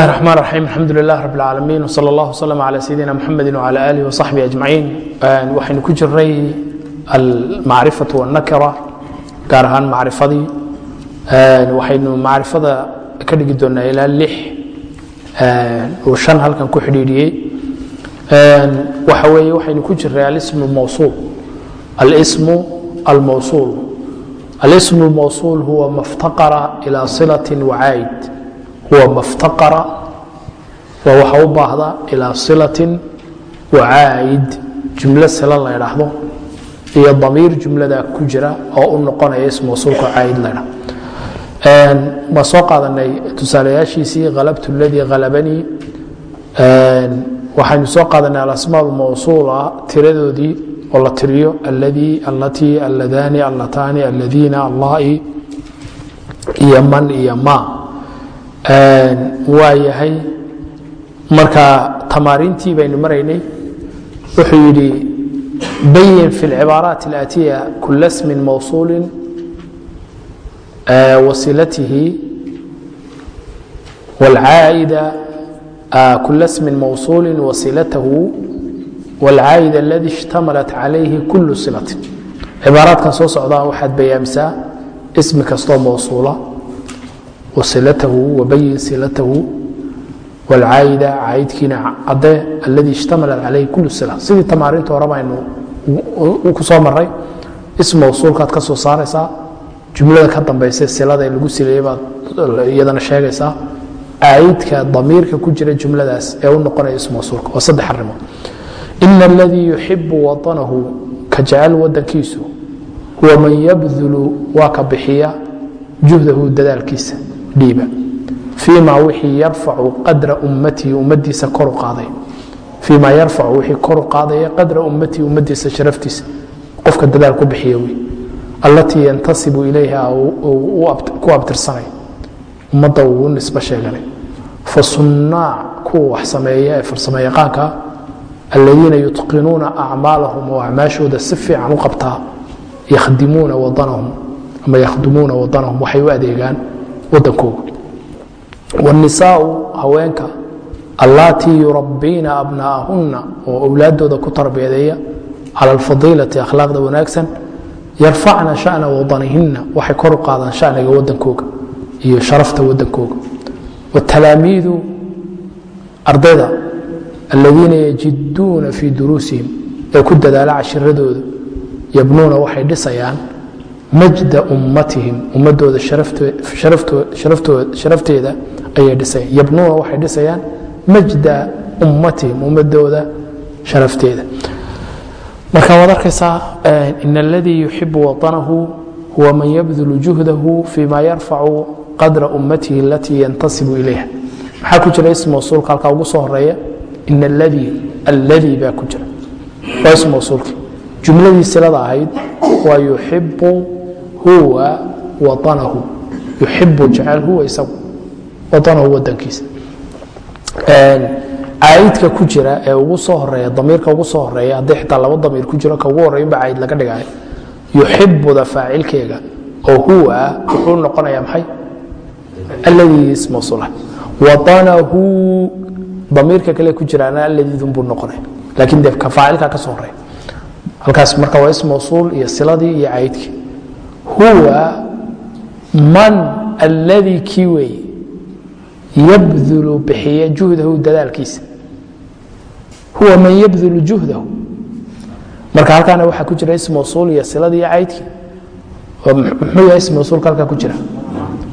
الرحمن الرحيم الحمد لله رب العالمين وصلى الله وسلم على سيدنا محمد وعلى آله وصحبه أجمعين waxaynu ku jiray almacrifaة والnakra gaar ahaan macrifadii waxaynu macrifada ka dhigi doonaa ilaa lix uu shan halkan ku xidhiidhiyey waxa weeye waxaynu ku jiray alism اlmawsuul alismu almawsuul alism اlmawsuul huwa maftaqara ilى صilaة وcayd huwa maftaqara waa waxa u baahda ilaa silatin wacaa'id jumlo sila la ydhaahdo iyo damiir jumlada ku jira oo u noqonaya ism mawsuulka caa'id la ydhahdo waa soo qaadanay tusaalayaashiisii halabtu ladii halabanii waxaynu soo qaadanay alasmaa mawsuula tiradoodii oo la tiriyo alladii allatii alladaani allataani alladiina allahi iyo man iyo ma waa yahay marka tamaariintii baynu maraynay wuxuu yidhi bayin fi اlcibaaraat اlaatiya kula smin mawsuuli wasilatihi wاlcaa'ida kula smin mawsuuli wasilatahu wاlcaa'id aladi اshtamalat calayhi kulu silatin cibaaraadkan soo socdaa waxaad bayaamisaa ismi kastoo mawsuula wasilatahu wabayin silatahu wlcaayida caayidkiina cadee aladii ishtamalat calayhi kulu sila. Sidii tamaarinta hore baynu ku soo maray ism mawsuulkaad ka soo saaraysaa jumlada ka dambaysa silada lagu sileeyey baad iyadana sheegaysaa caayidka damiirka ku jira jumladaas ee u noqonaya ism mawsuulka. Waa saddex arrimood. Ina aladii yuxibu waطanahu ka jecel wadankiisu huwa man yabdulu waa ka bixiya juhdahu dadaalkiisa dhiiba. Fima wixii yarfacu qadra ummatihi ummadiisa koru qaaday. Fima yarfacu wixii koru qaadaya qadra ummatihi ummadiisa sharaftiisa. Qofka dadaal ku bixiya wey. Allatii yantasibu ilayha ku abtirsanay. Ummadda uu u nisbo sheeganay. Fasunaac kuwa wax sameeya ee farsamo yaqaanka aladiina yutqinuuna acmaalahum oo acmaashooda si fiican u qabtaa yakhdimuuna wadanahum ama yakhdumuuna wadanahum waxay u adeegaan wadankooga wاnisaau haweenka allaatii yurabbiina abnaa'ahunna oo owlaadooda ku tarbiyadeeya cala alfadiilati akhlaaqda wanaagsan yarfacna shana wadanihinna waxay kor u qaadaan shaniga wadankooga iyo sharafta wadankooga wاtalaamiidu ardayda aladiina yajiduuna fii duruusihim ee ku dadaala cashiradooda yabnuuna waxay dhisayaan majda ummatihim ummadooda sharafteeda ayay dhisayaan yabnuuna waxay dhisayaan majda ummatihim ummadooda sharafteeda. Marka waad arkaysaa in aladii yuxibu waطanahu huwa man yabdulu juhdahu fima yarfacu qadra ummatihi alatii yantasibu ilayha. Maxaa ku jira ism mawsuulka? Halkaa ugu soo horreeya in aladii alladii baa ku jira. Waa ism mawsuulki jumladii silada ahayd waa yuxibu huwa waanahu yuxibu jecel huwa isagu waanahu wadankiisa caayidka ku jira ee ugu soo horreeya damiirka ugu soo horreeya haddii xitaa laba damiir ku jiro ka ugu horreynba caayid laga dhigay yuxibuda faacilkeega oo huwa wuxuu noqonaya maxay? Alladii ismawsuula waanahu damiirka kale ku jiraana alladiidunbuu noqonaya laakiin dee ka faacilka ka soo horreeya. Halkaas marka waa ism mawsuul iyo siladii iyo caayidkii huwa man alladii kii weeye yabdulu bixiya juhdahu dadaalkiisa. Huwa man yabdulu juhdahu. Marka halkaana waxaa ku jira ism mawsuul iyo siladii caydkii. Muxuu yahay ism mawsuulka halkaa ku jira?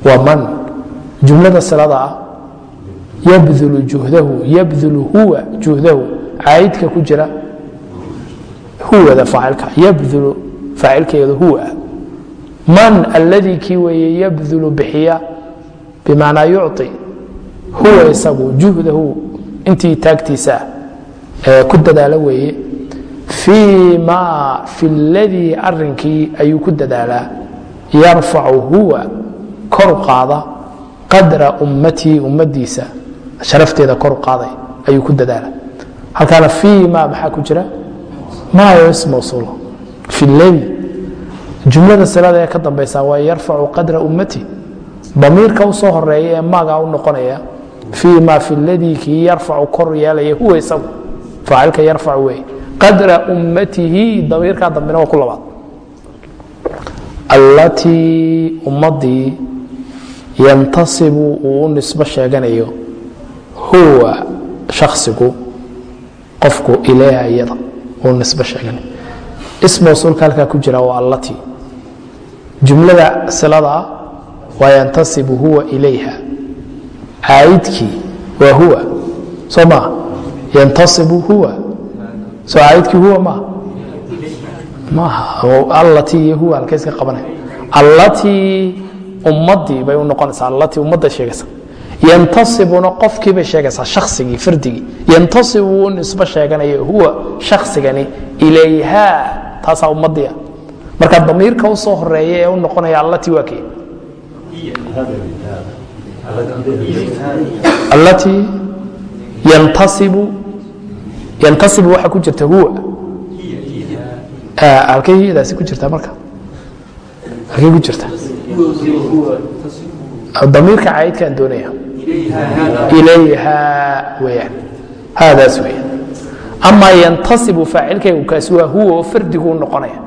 Waa man. Jumlada silada ah yabdulu juhdahu yabdulu huwa juhdahu. Caydka ku jira huwada faacilka yabdulu faacilkeedu huwa man alladii kii weeye yabdulu bixiya bimacnaa yuci huwa isagu juhdahu intii taagtiisa ku dadaala weeye fii ma fi ladii arinkii ayuu ku dadaalaa yarfacu huwa kor qaada qadra ummatihi ummadiisa sharafteeda kor qaaday ayuu ku dadaala. Halkaana fii ma maxaa ku jira? Ism mawsuul fi ladii jumlada silada ee ka dambaysa waa yarfacu qadra ummati. Damiirka u soo horreeya ee maaga u noqonaya fii ma fi ladii kii yarfacu kor yeelaya huwa isagu. Faacilka yarfacu wey. Qadra ummatihi damiirkaa dambena waa ku labaad. Allatii ummadii yantasibu uu u nisbo sheeganayo huwa shaksigu qofku ilayha iyada uu nisbo sheeganayo. Ism mawsuulka halkaa ku jira waa allatii jumlada silada waa yantasibu huwa ilayha. Caa'idkii waa huwa. Soo maa yantasibu huwa. Soo caa'idkii huwa maa maaha. Allatii iyo huwa halkayska qabanaya allatii ummadii bay u noqonaysaa. Allatii ummadda sheegaysa. Yantasibuna qofkii bay sheegaysaa. Shaksigii fardigii yantasibu wuu nisbo sheeganaya huwa shaksigani ilayha. Taasaa ummadii ah marka damiirka u soo horreeya ee u noqonaya allatii waa kee allatii yantasibu yantasibu waxaa ku jirta huwa. Halkay hiyadaasi ku jirtaa marka? Halkay ku jirta? Damiirka caayidkaan doonaya ilayha weyaan haadaas weeyaan. Amaa yantasibu faacilkaygu kaasi waa huwa oo fardiguu noqonaya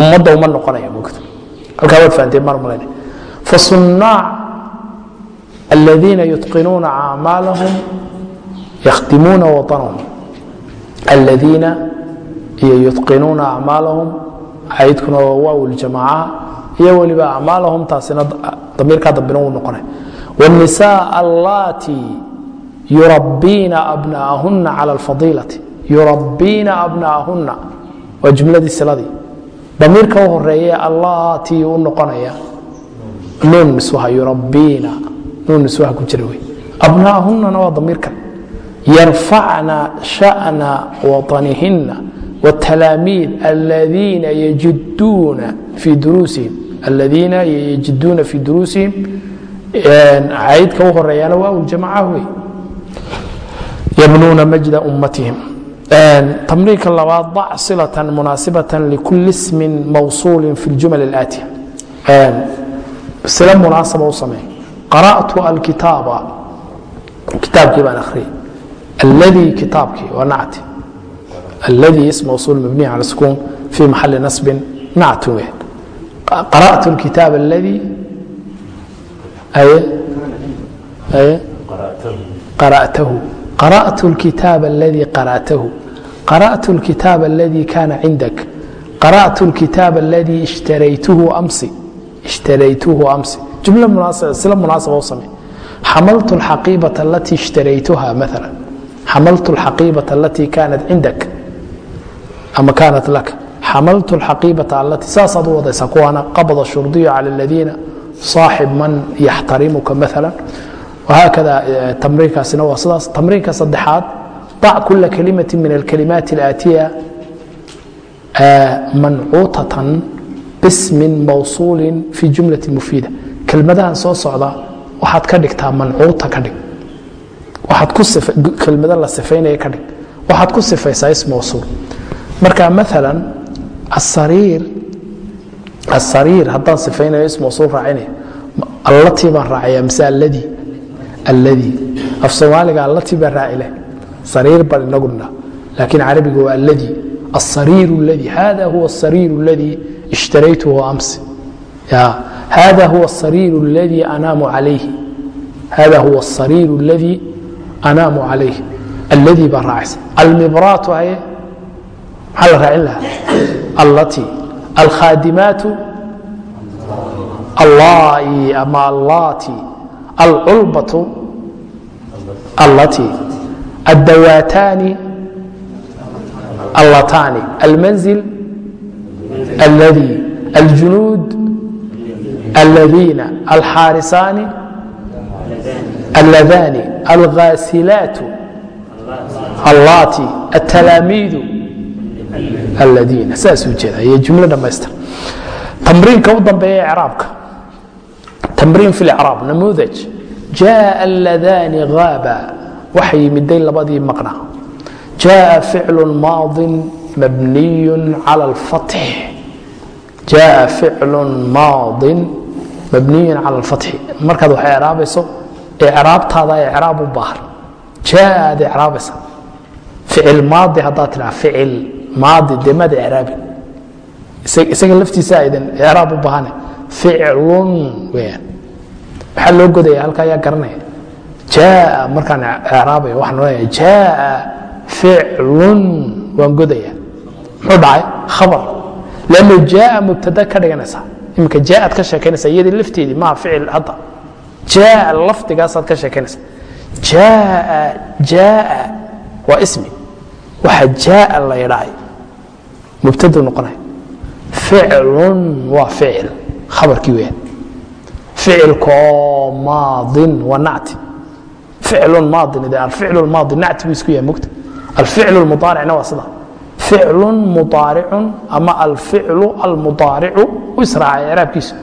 ummadda uma noqonaya mogto halkaa waad fahanteen maan malayna fasunaac aladiina yutqinuuna acmaalahum yakhdimuuna waطanahum aladiina iyo yutqinuuna acmaalahum caydkuna waa waaw ljamaaca iyo weliba acmaalahum taasina damiirkaa dambina uu noqonay wالnisaa allaati yurabbiina abnaahuna cala alfadiilati yurabbiina abnaahuna waa jumladii siladii damiirka u horeeye allatii u noqonaya. Nuun niswaha yurabbiina nuun niswaha ku jira wey. Abnaahunana waa damiirkan yarfacna sha'na waطanihina wاtalaamiid aladiina yajiduuna fii duruusihim. Aladiina yajiduuna fii duruusihim. Caydka u horeeyana waa uljamaca wey. Yabnuuna majda ummatihim tamriinka labaad dac silatan munaasibatan likuli ismin mawsuulin fi ljumal اlaatiya sila munaasaba u samey qara'tu alkitaaba. Kitaabkii baan akhriyay alladii kitaabkii waa nacti. Alladii ism mawsuul mabniy cala sukuun fi maxali nasbin nactun weyn. Qara'tu alkitaab alladii aye aye qara'tahu qarأت الكتاب الذي قرأته قرأت الكتاب الذي كان عندك قرأت الكتاب الذي اشتريته أمس اشتريته أمس جملة مناسبة سلة مناسبة وصمي حملت الحقيبة التي اشتريتها مثلا حملت الحقيبة التي كانت عندك أما كانت لك حملت الحقيبة التي ساسد وضيسا كوانا قبض الشرطي على الذين صاحب من يحترمك haakada tamriinkaasina waa sidaas tamriinka saddexaad dac kula kelimati min alkalimaati alaatiya mancuutatan bismin mawsuulin fi jumlati mufiida kelmadahan soo socda waxaad ka dhigtaa mancuuta ka dhig waaad kelmada la sifaynaya ka dhig waxaad ku sifaysaa is mawsuul marka maala asariir asariir haddaan sifaynayo is mawsuul raacinaya allatii baan raacaya mise alladii alladii af soomaaliga allati baa sariir baan inaguna laakiin carabiga waa alladii asariiru ladii hada huwa asariiru aladii ishtaraytuhu amsi hada huwa asariiru aladii anaamu calayhi hada huwa asariiru aladii anaamu calayhi alladii baa raacaysa almibraatu haye maxaa la raacin lahaa allati alkhaadimaatu allaai ama allaati alculmatu allatii addawataani allataani almanzil alladii aljunuud aladiina alxaarisaani alladani alghasilaatu allati atalaamiidu aladiina saasuu jeeda jumlo dhammaystir tamriinka u dambeeya icraabka tamriin fi licraab namuudaj jaa alladani gaaba waxa yimiday labadii maqna. Jaa ficlu maadin mabniyu cala alfatx jaa ficlu maadin mabniyu cala alfatxi markaad wax icraabayso icraabtaada icraab u baahan. Jaa aad icraabaysa ficil maadi haddaad tidhaa ficil maadi dee maad icraabin isaga laftiisa aydan icraab u baahane. Ficlun weyaan maxaa loo godaya halka ayaa garanaya. Jaa markaan icraabaya waxaan odhanaya jaa ficlun waan godaya muxuu dhacay? Khabar. Lanno jaa mubtada ka dhiganaysa. Iminka jaaad ka sheekaynaysa iyadii lafteedii maha ficil hadda. Jaa lafdigaasaad ka sheekaynaysa. Jaa jaa waa ismi. Waxa jaa la yidhahay mubtadu noqonaya ficlun waa ficil. Khabarkii weyaan ficilkoo maadin waa nacti. Ficlun maadin de alficlu maadi nacti buu isku yahay mogta alficlu mudaaricna waa sida ficlu mudaaricun ama alficlu almudaaricu u israacay icraabkiisu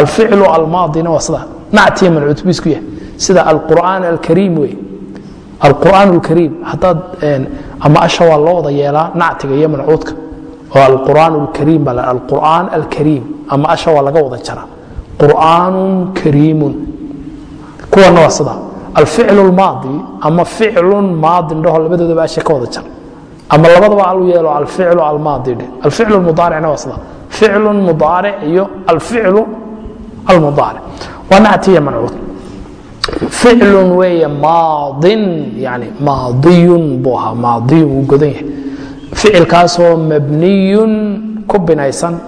alficlu almaadina waa sida nactiya mancuud buu isku yahay. Sida alqur'aan alkariim wey alqur'aan alkariim haddaad ama asha waa loo wada yeelaa nactiga iyo mancuudka oo alqur'aan alkariim baa alqur'aan alkariim ama asha waa laga wada jaraa qur'aanun kariimun. Kuwana waa sida alficlu lmaadi ama ficlun maadin dhaho labadoodaba asha ka wada jar. Ama labadaba alu yeelo alficlu almaadi dhe. Alficlu mudaaricna waa sida ficlu mudaaric iyo alficlu almudaaric. Waa nactiya mancuud. Ficlun weeye maadin yani maadiyun buu ahaa maadiyun wuu godan yahay. Ficilkaasoo mabniyun ku binaysan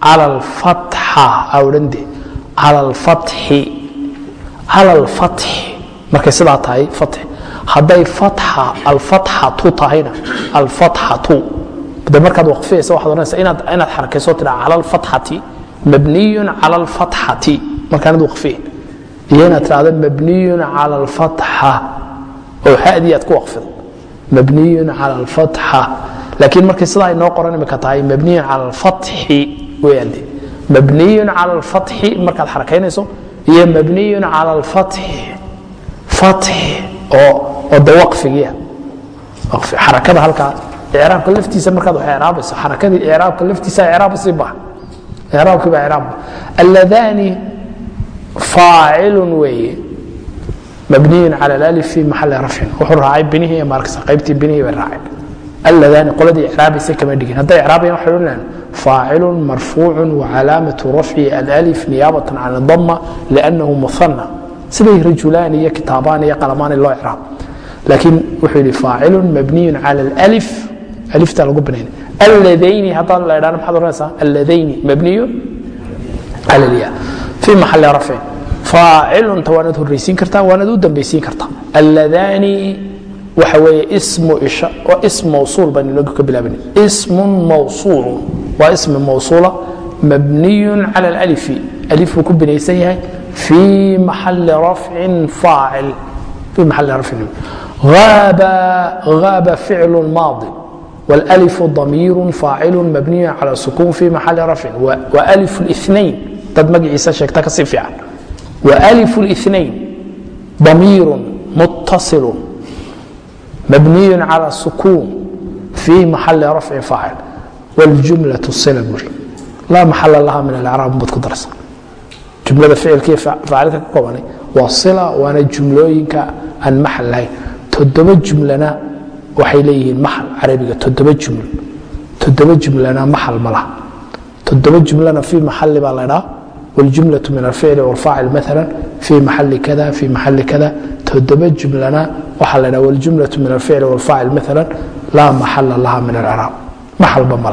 cala alfatxa aa odhande cala alfatxi markay sidaa tahay hadday fatxa alfatxatu tahayna alfatxatu. De markaad waqfiyaysa waxaad odhanaysa inaad xarakayso tidhaa cala mabniyun cala alfatxati markaanad waqfiyin. Iyo inaad tidhahdo mabniyun cala alfatxa oo haddii aad ku waqfido mabniyun cala alfatxa laakiin markay sidaa inoo qoran imika tahay mabniyun cala alfatxi weyaan de mabniyun cala alfatxi markaad xarakaynayso iyo mabniyun cala alfatxi fatxi oo de waqfigiia xarakada halkaa icraabka laftiisa markaad wax icraabayso xarakadii icraabka laftiisa baha icraabkii baa. Icraab alladani faacilun weeye. Mabniyun cala alif fi rafcin wuxuu raacay binihii markasa qaybtii binihii bay raaceen. Alladani qoladii icraabaysa kama dhigin. Hadday icraabayaan waxay odhanayaan faacilun marfuucun wacalaamatu rafci alif niyaabatan can adama liannahu muhana siday rajulaan iyo kitaabaan iyo qalamaani loo icraab laakiin wuxuu yidhi faacilun mabniyun cala alif alifta lagu binayn alladayni haddaan la idhahno maxaad odhanaysaa alladayni mabniyun cala alya fi maxali rafcin faacilunta waanaad horraysiin kartaa waanaad u dambaysiin kartaa alladani waxa weeye smu isha waa ism mawsuul baan looga ka bilaabana ismun mawsuulun waa ismi mawsuula mabniyun cala alalifi. Alif buu ku binaysan yahay fii maxali rafcin faacil fii maxali rafcin غaaba غaaba ficlu maadi. والألف ضمير فاaعل مبني على سكون في محل رفع وألف الاثنين dad mgciisa sheegta ka sii fiican. وألف الاثنين ضميir متصل مبني على السكون في محل رفع فاعل والجملة الصلة لا محل لها من الإعراب bad ku darsa jumlada ficilkii faacilka ka koobanay waa sila waana jumlooyinka aan maxal lahayn toddoba jumlana waxay leeyihiin maxal carabiga toddoba jumlo toddoba jumlana maxal ma laha toddoba jumlana fii maxali baa laydhaa waljumlatu min alficli walfaacil maala fii maxali kada fii maxali kada toddoba jumlana waxaa laydhaa waljumlatu min alficli walfaacil maala laa maxala laha min alciraab maxalba ma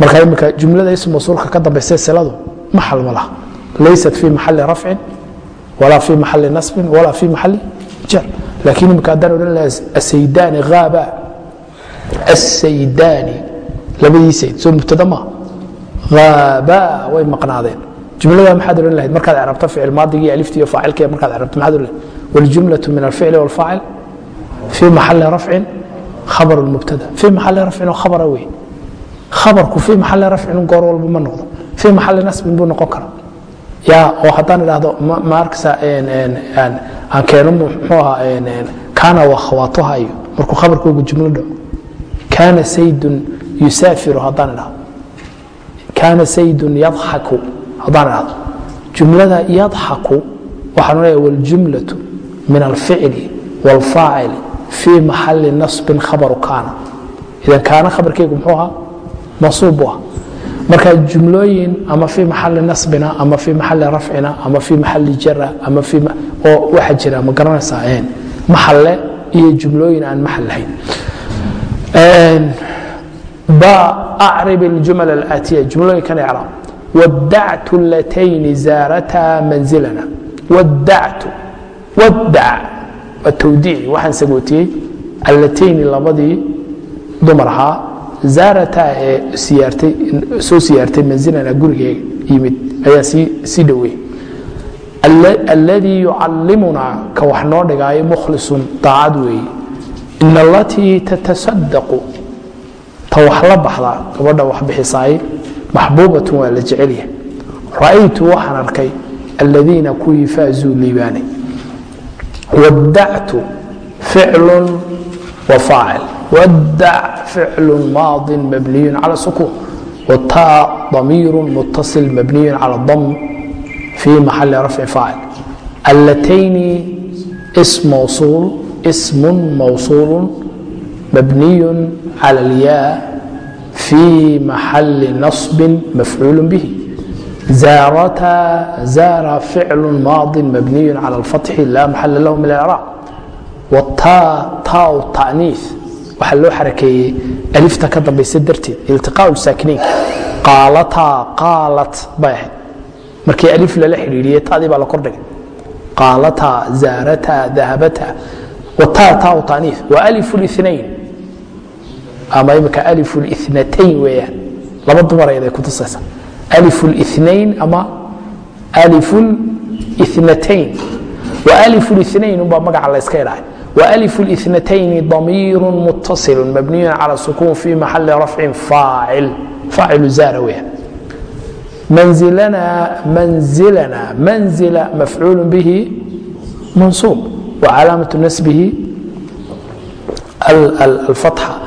marka imika jumlada ism masuulka ka dambaysa siladu maxal ma laysat fi maxali rafcin walaa fi maxali nasbin walaa fi maxali jar. Laakiin imika haddaan odhan laha asaydaani haaba asaydaani labadii sayd soo mubtada ma. Haaba way maqnaadeen. Jumlada maxaad odhan lahayd? Markaad cerabto ficil maadigii aliftiiyo faacilkii markaad cerabto maxaad odhan lahayd min alficli walfaacil fi maxali rafcin khabar mubtada fi maxali rafcin oo khabara wey khabarku fi maxali rafcin goor walba ma noqdo fi maxali nasbin buu noqon karaa ya oo haddaan idhaahdo ma arkaysa aan keeno muxuu ahaa kaana waa khawaatuha iyo markuu khabarkoogu jumlo dhaco kaana saydun yusaafiru haddaan idhahdo kaana saydun yadxaku haddaan idhahdo jumlada yadxaku waxaanu leeyahay waljumlatu min alficli wاlfaacil fii maxali nasbin khabaru kaana idan kaana khabarkeygu muxuu ahaa mansuub ah marka jumlooyin ama fii maxali nasbina ama fii maxali rafcina ama fii maxali jara ama oo waxa jira ma garanaysaa maxalle iyo jumlooyin aan maxal lahayn ba acrib iljumal alaatiya jumlooyinkan icraab wadactu latayni zaarataa manzilana wadactu wadac waa tawdiici waxaan sagootiyey allatayni labadii dumar ahaa zaarataa ee soo siyaartay manzilana gurigeega yimid ayaa sii dhoweey alladii yucallimunaa ka wax noo dhigaayo mukhlisun daacad weeye. In alatii tatasadaqu ta wax la baxdaa gabadha wax bixisaay maxbuubatun waa la jecelyahay ra'aytu waxaan arkay aladiina kuwii faazuu liibaanay wadactu ficlu wa faacil wadac ficlu maadi mabniyu cala sukuun wataa damiiru mutasil mabniyu cala dam في محل رفع فاعل اللتين اسم موصول اسم موصول مبني على الياء في محل نصب مفعول به زارتا زار فعل ماض مبني على الفتح لا محل له من الاعراب والتاء تاء التانيث waxa loo xarakeeyey alifta ka dambaysa darteed iltiqaau saakiniinka qaalataa qaalat bay ahayd markii alif lala xidhiidhiyey tadii baa la kordhigay qaalataa zaarataa dahabataa wataa taa taaniif waa alif linayn ama imika alif linatayn weeyaan laba dumarayd ay kutusaysa alif linayn ama alif linatayn wa alif linayn unbaa magaca la yska idhahay وألف الاثنتين ضمير متصل مبني على السكون في محل رفع فاعل فاعل زار ويا منزلنا منزلنا منزل مفعول به منصوب وعلامة نسبه الفتحة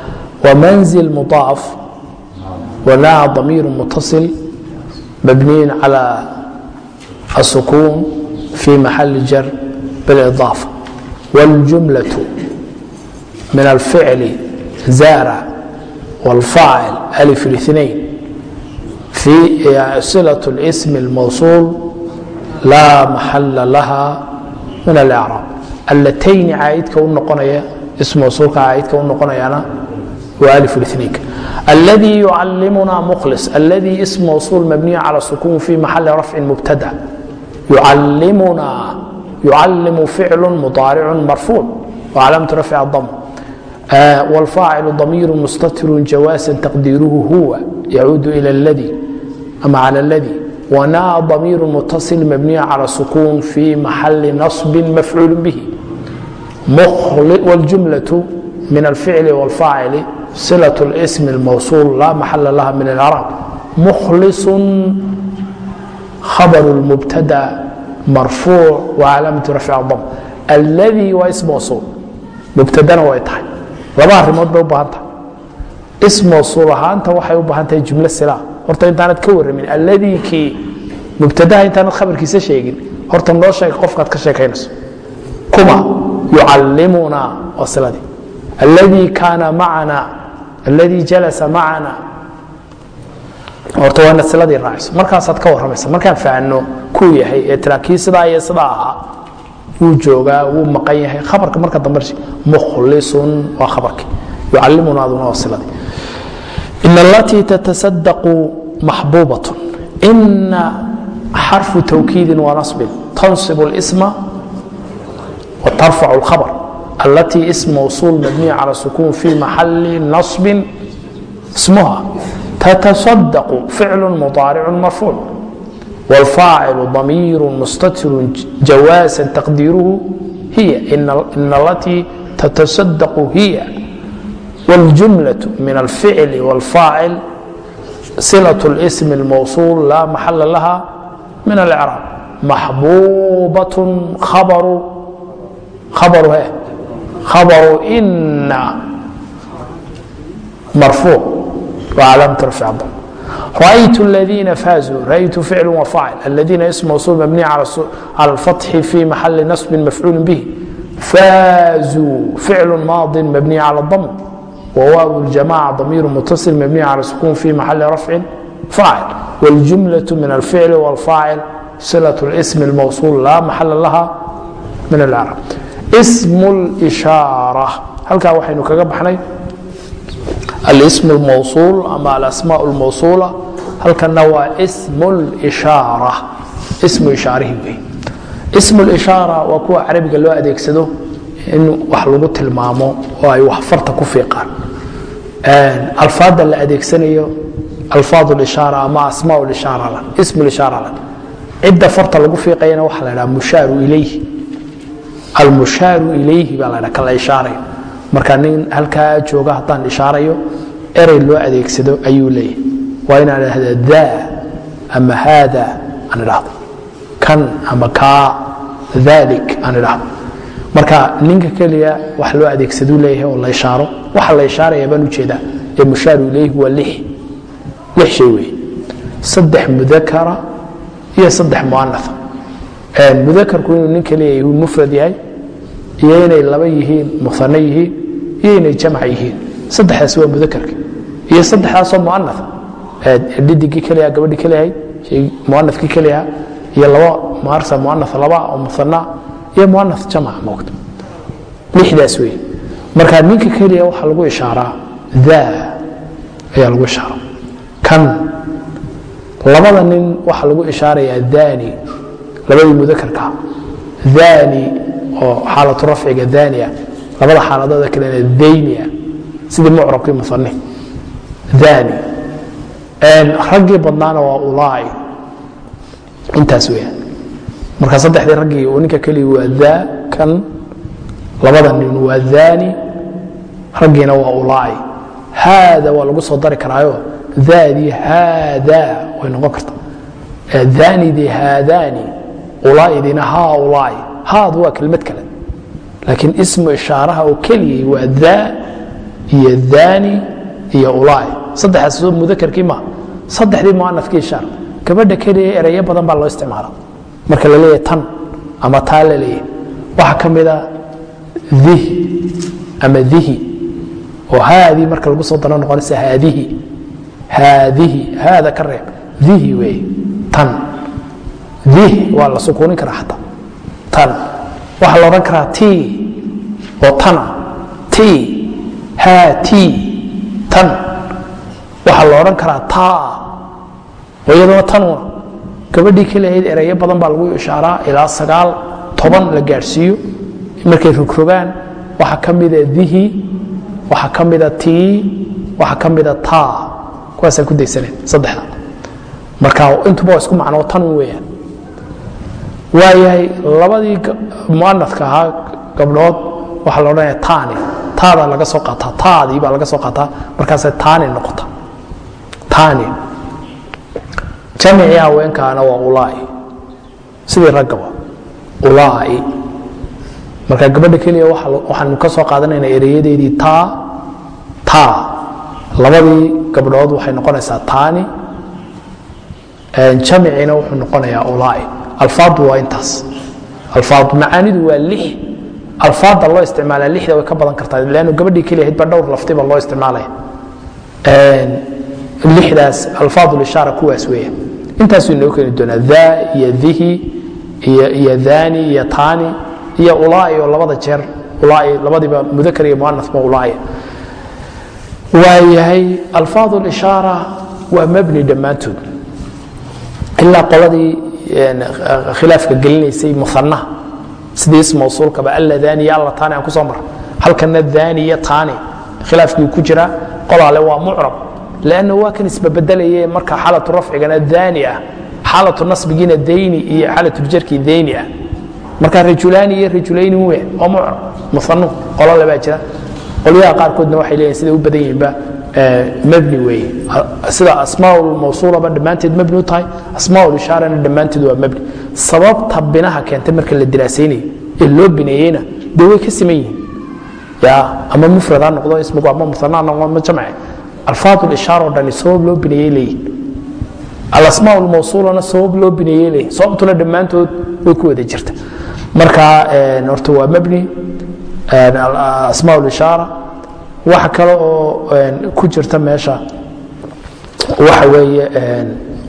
ومنزل مضاف ولا ضمير متصل مبني على السكون في محل جر بالإضافة والجملة من الفعل زار والفاعل ألف الاثنين في صلة الاسم الموصول لا محل لها من الإعراب اللتين عائدك ونقنيا اسم موصولك عائدك ونقنيانا وألف الاثنين الذي يعلمنا مخلص الذي اسم موصول مبني على السكون في محل رفع مبتدأ يعلمنا يعلم فعل مضارع مرفوع وعلامة رفع الضم آه والفاعل ضمير مستتر جواسا تقديره هو يعود إلى الذي أما على الذي ونا ضمير متصل مبني على سكون في محل نصب مفعول به والجملة من الفعل والفاعل صلة الاسم الموصول لا محل لها من الإعراب مخلص خبر المبتدأ مرفوع وعلامة رفع الضم الذي waa اسم موصول مبتدana way tahay laba arimood bay u baahan tahay ism mawsuul ahaanta waxay u baahan tahay jumlo sila horta intaanad ka waramin alladii kii mubtadaha intaanad khabarkiisa sheegin horta noo sheeg qofkaad ka sheekaynayso kuma yucallimuna waa siladii alladii kaana macana alladii jalasa macana horta waa inaad siladii raacayso markaasaad ka warramaysa markaan fahanno kuu yahay ee tira kii sidaa iyo sidaa ahaa wuu joogaa wuu maqan yahay khabarka marka dambe mukhlisun waa khabarkii yucallimunaaduna waa siladii in allatii tatasadaqu maxbuubatun ina xarfu tawkiidin wa nasbin tansib اlisma وترفع الخبر التي اسم موصول مبني على سكون في محل نصب اسمها تتصدق فعل مضارع مرفوع والفاعل ضمير مستتر جواسا تقديره هي إن, إن التي تتصدق هي والجملة من الفعل والفاعل صلة الاسم الموصول لا محل لها من الإعراب محبوبة خبر خبر ايه خبر إن مرفوع وعلامة رفع الضم رأيت الذين فازوا رأيت فعل وفاعل الذين اسم موصول مبني على على الفتح في محل نصب مفعول به فازوا فعل ماض مبني على الضم وواو الجماعة ضمير متصل مبني على السكون في محل رفع فاعل والجملة من الفعل والفاعل صلة الاسم الموصول لا محل لها من الإعراب ismu lishaara halkaa waxaynu kaga baxnay. Alism lmawsuul ama alasmaa lmawsuula halkanna waa ismu lishaara ismu ishaarihii wey ismu lishaara waa kuwa carabiga loo adeegsado in wax lagu tilmaamo oo ay wax farta ku fiiqaan. Alfaadda la adeegsanayo alfaad lishaara ama asmaa lishaara ismu lishaara cidda farta lagu fiiqayana waxa la dhaha mushaaru ilayhi almushaaru ilayhi baa la dhaha kala ishaarayo. Marka nin halkaa jooga haddaan ishaarayo erey loo adeegsado ayuu leeyahay. Waa inaan idhahda daa ama haada aan idhahdo kan ama kaa dalik aan idhahdo marka ninka keliya wax loo adeegsaduu leeyahay oo la ishaaro waxa la ishaaraya baan u jeedaa ee mushaaru ilayhi waa lix lix shay weeye. Saddex mudakara iyo saddex muanaa mudakarku inuu nin keliya yahu mufrad yahay iyo inay laba yihiin muane yihiin iyo inay jamc yihiin. Saddexdaas waa mudakarka. Iyo saddexdaasoo muana dhidigii keliya gabadhii keliyahayd muanakii keliyaha iyo laba maarsa muana laba oo muana iyo muana jamc moogta lixdaas wey marka ninka keliya waxaa lagu ishaaraa daa ayaa lagu ishaara kan labada nin waxaa lagu ishaarayaa dani labadii mudakarka dani oo xaalatu rafciga dania labada xaaladooda kalena daynia sidii mucrabkii muani dani raggii badnaana waa ulai intaas weyaan marka saddexdii raggii oo ninka keliya waa daa kan labada nin waa dani raggiina waa ulai haada waa lagu soo dari karaayo. Daadii haada way noqon karta daanidii haadani ulaaidina haaulaai haadu waa kelmad kale. Laakiin ismu ishaaraha oo keliyay waa daa iyo daani iyo ulai saddexdaas soo mudakarkii ma. Saddexdii muanafkii ishaar. Gabadha keliya ereyo badan baa loo isticmaala. Marka la leeyahay tan ama taa la leeyahay. Waxaa ka mida dih ama dihi oo haadii marka lagu soo daro noqonaysa haadihi haadihi haada ka reeb. Dihi weeye tan. dih waa la sukuunin karaa xataa tan waxaa la odhan karaa ti oo tana ti haati tan. Waxaa la odhan karaa taa oo tanuna gabadhii kalehayd ereyo badan baa lagu ishaaraa ilaa sagaal toban la gaadhsiiyo. Markay rogrogaan waxaa ka mida dihi waxaa ka mida tii waxaa ka mida taa. Kuwaasaan ku daysaneen saddexda. Marka intuba waa isku macnoo tan weeyaan waayahay labadii muanafka ahaa gabdhood waxaa la odhanaya taani. Taadaa laga soo qaataa taadii baa laga soo qaataa. Markaasay taani noqota. Taani. Jamicii haweenkaana waa ulaa'i. Sidii raggaba ulaa'i. Marka gabadha keliya waxaanu ka soo qaadanayna ereyadeedii taa taa. Labadii gabdhood waxay noqonaysaa taani. Jamiciina wuxuu noqonayaa ulaa'i alfaadu waa intaas. Alfaad macaanidu waa lix. Alfaada loo isticmaala lixda way ka badan kartaa. Lannu gabadhii keliya hayd ba dhowr laftiba loo isticmaalaya. Lixdaas alfaad lishaara kuwaas weeya intaasuu inoo keeni doonaa. Daa iyo dihi iyo dani iyo taani iyo ulaa'i oo labada jeer. Ulaa'i labadiiba mudakar iyo muanasba ulaa'i. Waayahay alfaad lishaara waa mabni dhammaantood. Ilaa qoladii khilaafka gelinaysay muanaha sidii is mawsuulkaba alla daani iyo alla taani aan ku soo mara halkana daani iyo taani. Khilaafkii ku jira qolaale waa mucrab. Lanna waa kan isbabedelaye marka xaalatu rafcigana daani ah. Xaalatu nasbigiina dayni iyo xaalatuljarki dayni ah. Marka rajulaani iyo rajulayni we waa mucrab. Muanu qolo labaa jira. Qolyaha qaarkoodna waxay leeyihiin siday u badan yihiinba mabni weeye sida asmaa mawsuulaba dhammaanteed mabni u tahay asmaa ishaarana dhammaanteed waa mabni. Sababta binaha keentay marka la diraasaynayo ee loo bineeyeyna dee way ka siman yihiin. Ya ama mufrad ha noqdo ismigu ama muana noqdo ama jamce. Alfaad lishaara oo dhani sabab loo bineeyey leeyihiin alasmaa lmawsuulana sabab loo bineeyey leh sababtuna dhammaantood way ku wada jirta. Marka horta waa mabni asmaa lishaara waxa kale oo ku jirta meesha. Waxa weeye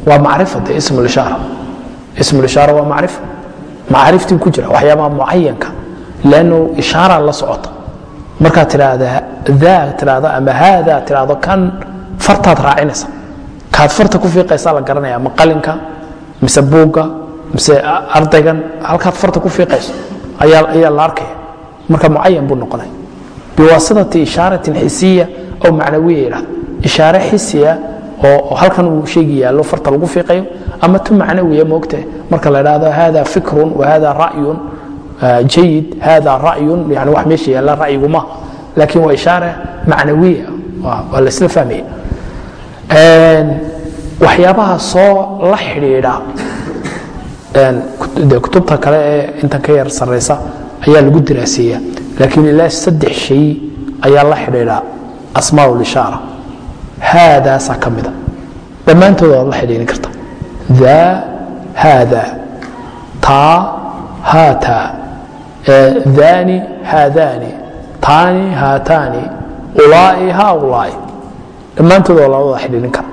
waa macrifa de ism lishaara ism lishaara waa macrifa macaariftii ku jira waxyaabaha mucayanka. Lannu ishaara la socota. Markaad tidhaahda daa tidhaahdo ama haada tidhaahdo kan fartaad raacinaysa. Kaad farta ku fiiqaysaa la garanaya ma qalinka mise buugga mise ardaygan halkaad farta ku fiiqayso ayaa la arkaya. Marka mucayan buu noqonaya biwaasidati ishaaratin xisiya oo macnawiya yidhahda ishaare xisiya oo halkan uu sheegi yaallo farta lagu fiiqayo ama tu macnawiya moogta marka la dhahdo hada fikrun wahada ra'yun jayid hada ra'yun yani wax meesha yaalla ra'yigu maaha laakiin waa ishaare macnawiya waa la fahmaya waxyaabaha soo la xidhiidha kutubta kale ee intan ka yar saraysa ayaa lagu diraaseeya laakiin ilaa saddex shay ayaa la xidhiidha asmaa lishaara. Haadaasaa ka mida dhammaantood waad la xidhiidhin karta. Daa haada taa haata daani haadaani taani haataani ulaa'i haaulaa'i. Dhammaantood waa la wada xidhiidhin kara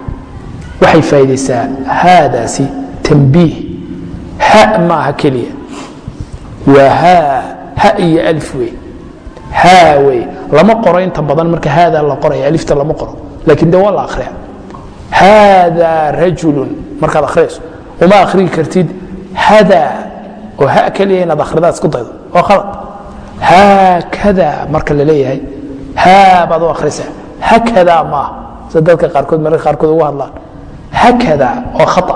waxay faa'idaysaa haadaasi tambiih ha ma aha keliya. Waa haa ha iyo alif wey haa wey lama qoro inta badan marka haada la qoraya alifta lama qoro. Laakiin de waa la akhriya haada rajulun markaad akhriyayso uma akhriyi kartid hada oo ha keliya inaad akhridaa isku daydo. Waa khalad. Haakada marka la leeyahay haa baad u akhriysaa hakada maaha sida dadka qaarkood mararka qaarkood ugu hadlaan. Hakada waa khata.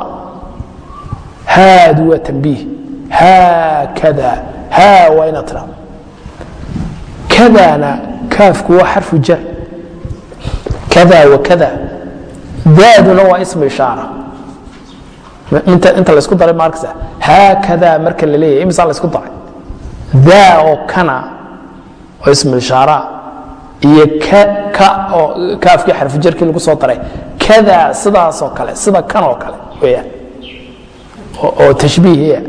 Haadu waa tambiih haakada haa waa inaad tiraa kadana kaafku waa xarfu jar kada wa kada. Daaduna waa ism ishaara. Inta laysku daray maarkasa haakada marka la leeyahay imisaa laysku daray? Daa oo kana oo ism ishaara. Iyo ka oo kaafkii xarfu jarkii lagu soo daray. Kada sidaasoo kale sida kan oo kale weyaan oo tashbiihiya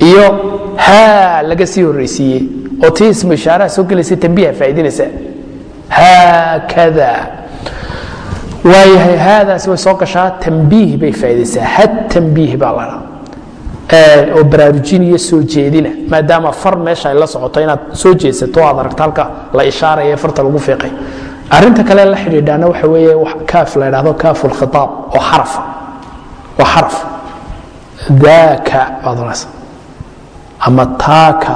iyo haa laga sii horreysiiyey oo tii ismu ishaaraha soo gelaysa tambiiha faa'iidinaysa haakada. Waayahay haadaasi way soo gashaa tambiih bay faa'iidaysaa. Had tambiih baa la dhaa oo baraarujin iyo soo jeedina maadaama far meesha ay la socoto inaad soo jeedsato aad aragto halka la ishaaraya farta lagu fiiqay. Arinta kale la xidhiidhaana waxa weeye kaaf la idhahdo kaafu lkhitaab oo xarafa waa xaraf. Daaka baad oranaysa ama taaka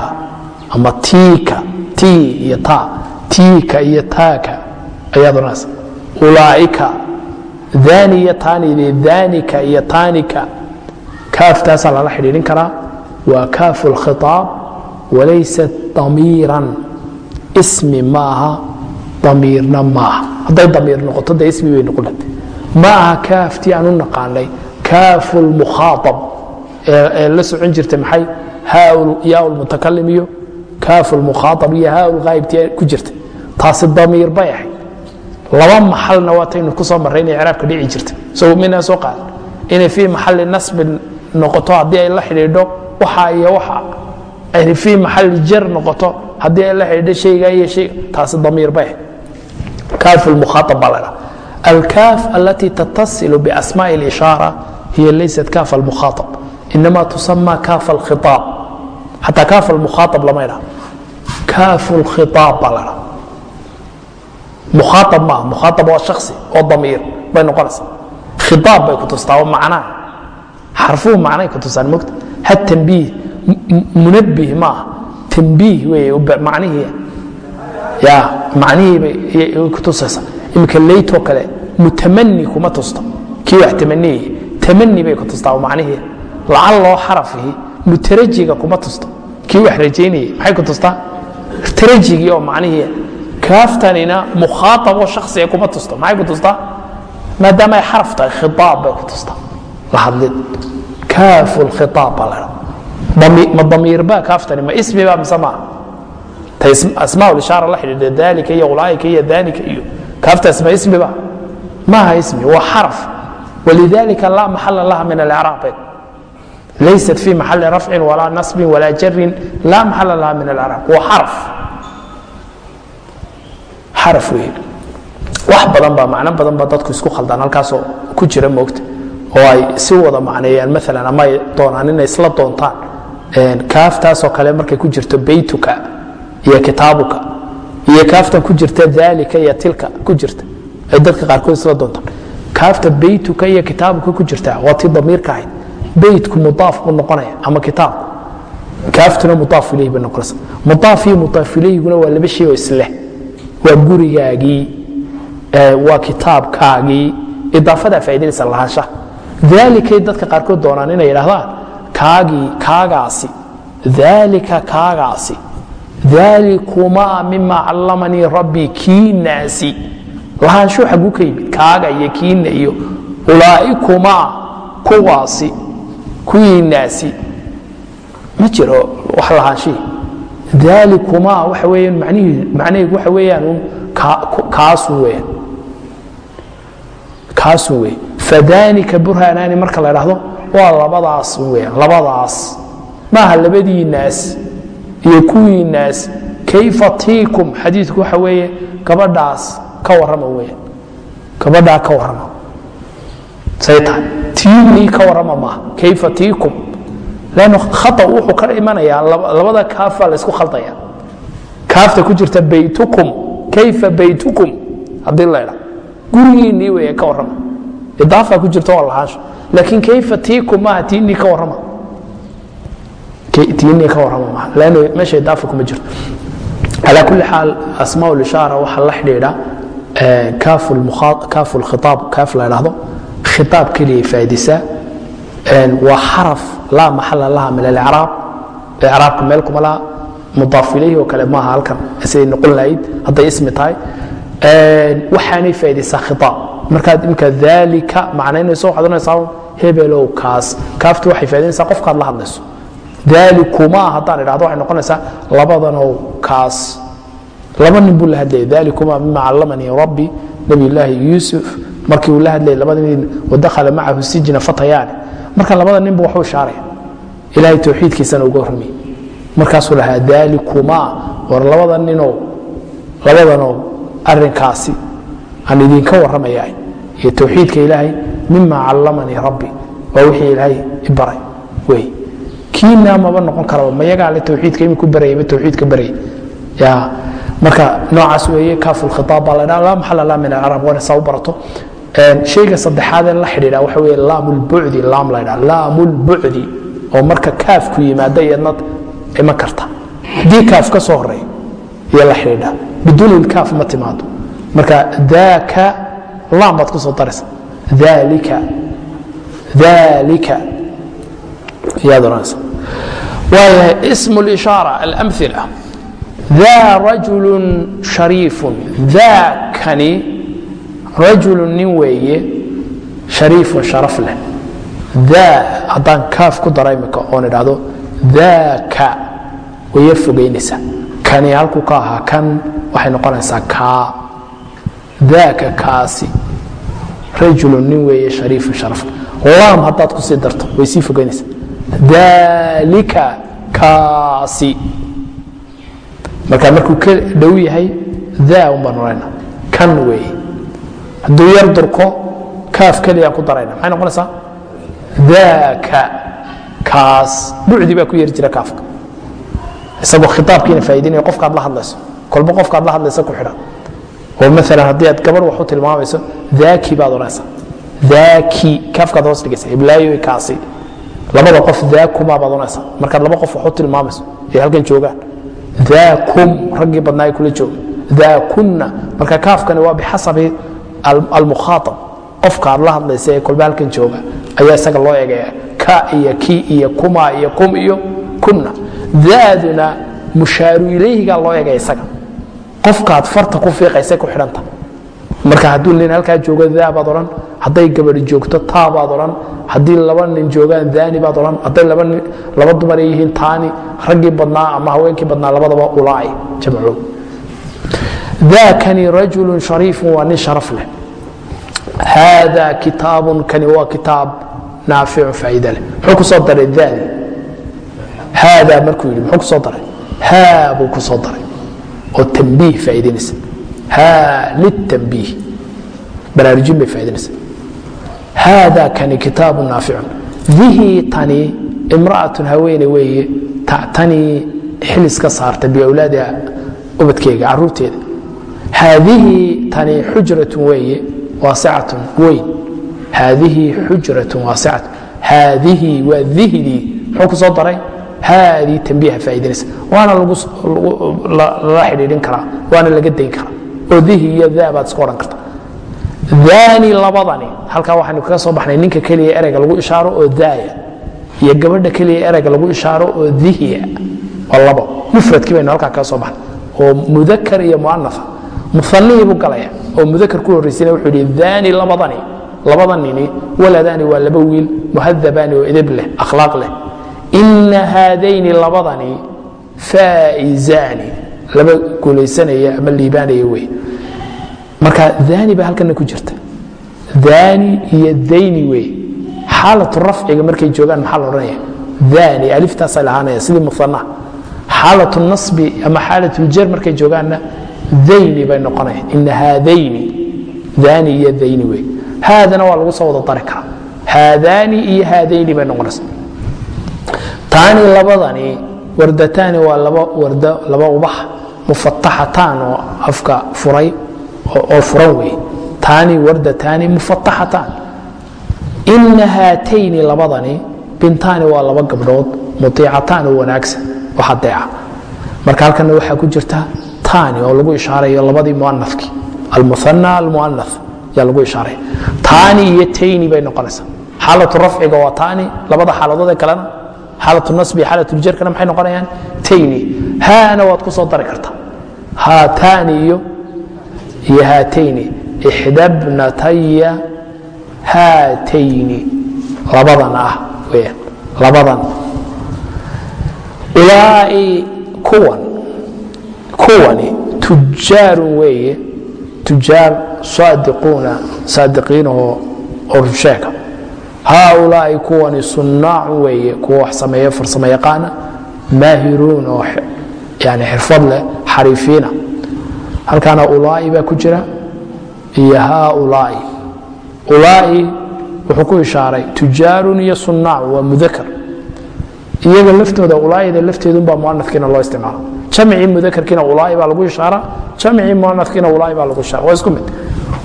ama tiika tii iyo taa tiika iyo taaka ayaad oranaysa ulaaika daani iyo taanide daanika iyo taanika. Kaaftaasaa lala xidhiidhin karaa. Waa kaafu lkhitaab walaysat damiiran. Ismi maaha damiirna maaha. Hadday damiir noqoto dee ismi bay noqon lahayd. Ma aha kaaftii aan u naqaanay. Kaafu lmukhaaab ee la socon jirtay maxay? Yaa lmutakalim iyo kaafulmukhaaab iyo haa ulghaayibti ku jirta taasi damiir bay ahayd laba maxalna waataynu ku soo marray inay craabka dhici jirta so midnaan soo qaadan inay fii maxali nasbin noqoto haddii ay la xidhiidho waxa iyo waxa ay fii maxali jar noqoto haddii ay la xidhiidho shayga iyo shayga taasi damiir bay ahayd kaafulmukhaaab baa ladhaa alkaaf alatii tattasilu biasmaa'i اlishaara hiya laysat kaaf almukhaaab inama tusama kaaf alkhiaab xataa kaaf almukhaaab lama ydhaha kaafu khiaab baa ladha mukhaaab maaha mukhaaab waa shaksi oo damiir bay noqonaysaa khiaab bay ku tustaa oo macnaha xarfuhu macnay ku tusaan mogta ha tambiih munabbih maaha tambiih wey macnihii ya macnihiibay ku tusaysaa iminka leytoo kale mutamani kuma tusto kii wax tamaniihi tamani bay ku tustaa oo macnihii lacalloo xarafihi mutarajiga kuma tusto kii wax rajaynayay maxay ku tustaa tarajigii oo macnihii kaaftanina mukhaataboo shaksiga kuma tusto. Maxay ku tustaa maadaama ay xaraf tahay khitaab bay ku tustaa la hadlid kaafu lkhitaab baa la ma damiirbaa kaaftani ma ismibaa mise maaha asmaa ishaara la xidhiidha daalika iyo ulaaika iyo daanika iyo kaaftaas ma ismiba maaha ismi waa xaraf. Walidalika laa maxala laha min alcraab laysat fi maxali rafcin walaa nasbin walaa jarin laa maxala laha min alcraab waa xaraf xaraf wey wax badan baa macno badan baa dadku isku khaldaan halkaasoo ku jira moogta. oo ay si wada macneeyaan maalan ama ay doonaan inay isla doontaan. kaaftaasoo kale markay ku jirto beytuka iyo kitaabuka iyo kaaftan ku jirta daalika iyo tilka ku jirta. ay dadka qaarkood isla doontaan. kaafta beytuka iyo kitaabuka ku jirta waa tii damiirka ahayd beytku mudaaf buu noqonaya ama kitaabku. Kaaftuna mudaaf ilayhi bay noqonaysa mudaaf iyo mudaaf ilayhiguna waa laba shay oo isleh waa gurigaagii waa kitaabkaagii. Idaafadaa faa'idaynaysa lahaanshaha daalikay dadka qaarkood doonaan inay yidhahdaan kaagii kaagaasi. Daalika kaagaasi. Daalikumaa mima callamanii rabbii kiinaasi lahaanshuhu xagguu ka yimid kaaga iyo kiina iyo. Ulaa'ikumaa kuwaasi kuwiinaasi ma jiro wax lahaanshihi daalikumaa waxa macnihii macnaheedu waxa weeyaan uun kaasun weeyaan. Kaasun weeye fadaanika burhanaani marka la idhaahdo waa labadaas weyaan labadaas. Maaha labadii naas iyo kuwii naas kayfa tiikum? Xadiidku waxa weeye gabadhaas ka warrama weyaan gabadhaa ka warrama. Say tahay tiinii ka warrama maaha kayfa tiikum? Lanno khata wuxuu ka imanayaa labada kaafaa la isku khaldaya kaafta ku jirta baytukum. Kayfa baytukum? Haddii la idha gurigiinii weeye ka warrama idaafa ku jirta waa lahaansho laakiin kayfa tiikum maaha tiinii ka warrama tiinii ka warrama maaha lanno meesha idaafa kuma jirto. Calaa kulli xaal asmaa lishaara waxaa la xidhiidha kaafu lkhitaab kaaf la idhaahdo khitaab keliya faa'idisaa waa xaraf laa maxala laha min alicraab icraabka meel kuma laha mudaaf ilayhi oo kale maaha halkan siday noqon lahayd hadday ismi tahay. Waxaanay faa'iidaysaa khitaab. Markaad imika daalika macnaynayso waxaad oranaysaa hebelow kaas. Kaaftu waxay faa'idaynaysaa qofkaad la hadlayso. Daalikumaa haddaan idhahdo waxay noqonaysaa labadanow kaas. Laba nin buu la hadlayay daalikumaa mima callamanii rabbi nabiyullaahi yuusuf markii uu la hadlayay labada nin wadakhala macahu sijna fatayaani marka labada ninba waxuu ishaaraya ilaahay towxiidkiisana uga hormiyey markaasuu lahaa daalikumaa war labada ninow labadanow arrinkaasi aan idinka warramaya iyo towxiidka ilaahay mima callamanii rabbi. Waa wixii ilaahay i baray. Wey. Kiina noqon karaba mayagaa le towxiidka imiku barayaba towxiidka barayay ya marka noocaas weeye kaafu lkhitaab baa la dhaha laa maxala laa min alcarab waana saa u barato shayga saddexaadee la xidhiidha waxa weeye laam lbucdi laam la dhaha laam lbucdi oo marka kaafku yimaada iyadna iman karta. Haddii kaaf ka soo horreeya iyo la xidhiidha biduuni lkaaf ma timaado. Marka daaka laam baad ku soo daraysa. Daalika daalika yaad oranaysa waayahay ismu lishaara alamila daa rajulu shariifu daakani rajulu nin weeye shariifun sharaf leh. Daa haddaan kaaf ku dara imika oon idhaahdo daaka waya fogaynaysaa kani halkuu ka ahaa kan waxay noqonaysaa kaa. Daaka kaasi rajulu nin weeye shariifun sharaf laam haddaad ku sii darto way sii fogaynaysaa daalika kaasi. Marka markuu ka dhow yahay daa un baan odhanayna kan weeye hadduu yar durko kaaf keliyaan ku darayna. Maxay noqonaysaa? Daaka. Kaas. Bucdi baa ku yari jira kaafka. Isagoo khitaabkiina faa'idaynaya qofkaad la hadlayso. Kolba qofkaad la hadlaysa ku xidhan oo maalan haddii aad gabarh wax u tilmaamayso daaki baad odhanaysaa. Daaki. Kaafkaad hoos dhigaysa iblaayo kaasi. Labada qof daakuma baad odhanaysaa. Markaad laba qof wax u tilmaamayso ay halkan joogaan. Daakum. Raggii badnaa ay kula jooga daakunna. Marka kaafkani waa bixasabi almukhaaab qofka aad la hadlaysa ee kolba halkan jooga ayaa isaga loo eegaya ka iyo ki iyo kuma iyo kum iyo kunna. Daaduna mushaaru ilayhigaa loo eegaya isaga. Qofkaad farta ku fiiqaysay ku xidhanta. Marka hadduu nin halkaa joogo daa baad odhan hadday gabadhi joogto taa baad odhan haddii laba nin joogaan daani baad odhan hadday laba dumar yihiin taani raggii badnaa ama haweenkii badnaa labadaba ulaa'i jamcoog daakani rajulu shariifun waa nin sharaf leh haada kitaabun kani waa kitaab naaficu faa'iida leh muxuu ku soo daray daadi haada markuu yidhi muxuu ku soo daray haa buu ku soo daray oo tambiih faa'iidaynaysa haa litambiih baraarujin bay faa'idaynaysa haada kani kitaabu naaficun dihii tani imra'atun haweene weeye tactanii xilis ka saarta biawlaadiha ubadkeega caruurteeda haadihii tani xujratun weeye waasicatun weyn. Haadihii xujratun waasicatun haadihii waa dihdii muxuu ku soo daray? Haadii tambiiha faa'idaynaysa waana lala xidhiidhin karaa. Waana laga dayn karaa. Oo dihi iyo daa baad iska odhan karta. Daani labadani halkaa waxaynu kaga soo baxnay ninka keliya ereyga lagu ishaaro oo daaya iyo gabadha keliya ereyga lagu ishaaro oo dihiya waa labo. Mufradkii baynu halkaa kaga soo baxnay. Oo mudakar iyo muanafa muanihii buu galaya oo mudakar ku horraysina wuxuu yidhi daani labadani labada nini waladaani waa laba wiil muhadabaani oo edeb leh akhlaaq leh. Ina haadayni labadani faa'izaani. Laba guulaysanaya ama liibaanaya wey. Marka daani baa halkana ku jirta. Daani iyo dayni wey. Xaalatu rafciga markay joogaan maxaa la odhanaya? Daani aliftaasay lahaanaya sidii muana xaalatu nasbi ama xaalatu ljer markay joogaanna dayni bay noqonaya. Ina haadayni daani iyo dayni wey. Haadana waa lagu soo wada dari karaa. Haadaani iyo haadayni bay noqonaysa. Taani labadani wardataani waa laba wardo laba ubax mufataxataan oo afka furay oo furan wey. Taani wardataani mufataxataan ina haatayni labadani bintaani waa laba gabdhood muiicataan oo wanaagsan wax adeeca marka halkana waxaa ku jirta taani oo lagu ishaarayo labadii muanafkii almuana almuana yaa lagu ishaaray. Taani iyo tayni bay noqonaysaa. Xaalatu rafciga waa taani labada xaaladood ee kalena xaalatu nasbi iyo xaalatu ljerkana maxay noqonayaan? Tayni. Haana waad ku soo dari kartaa haataani iyo iyo haatayni. Ixdabnataya haatayni. Labadan ah weyaan labadan. Ulaa'i kuwan kuwani tujaarun weeye tujaar saadiquuna saadiqiinahoo oo rusheega haaulaa'i kuwani sunnaacun weeye kuwa wax sameeya farsamo yaqaana maahiruun oo yani xirfad leh xariifiina. Halkaana ulaa'i baa ku jira iyo haaulaa'i ulaa'i wuxuu ku ishaaray tujaarun iyo sunnaac waa mudakar iyaga laftooda ulaa'ida lafteedunbaa muanafkiina loo isticmaala jamcii mudakarkiina ulaa'i baa lagu ishaara jamcii muanafkiina ulaa'i baa lagu ishaara. Waa isku mid.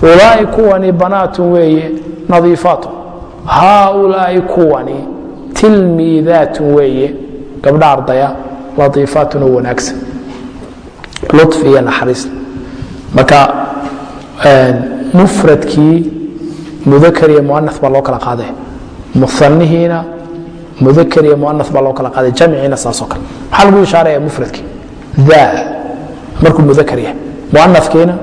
Ulaa'i kuwani banaatun weeye nadiifaatun. Haaulaa'i kuwani tilmiidaatun weeye gabdha ardaya latiifaatun oo wanaagsan. Lufi iyo naxariis. Marka mufradkii mudakar iyo muana baa loo kala qaaday. Muanihiina mudakar iyo muana baa loo kala qaaday jamciina saasoo kale. Maxaa lagu ishaaraya mufradkii daa markuu mudakar yahay muanafkiina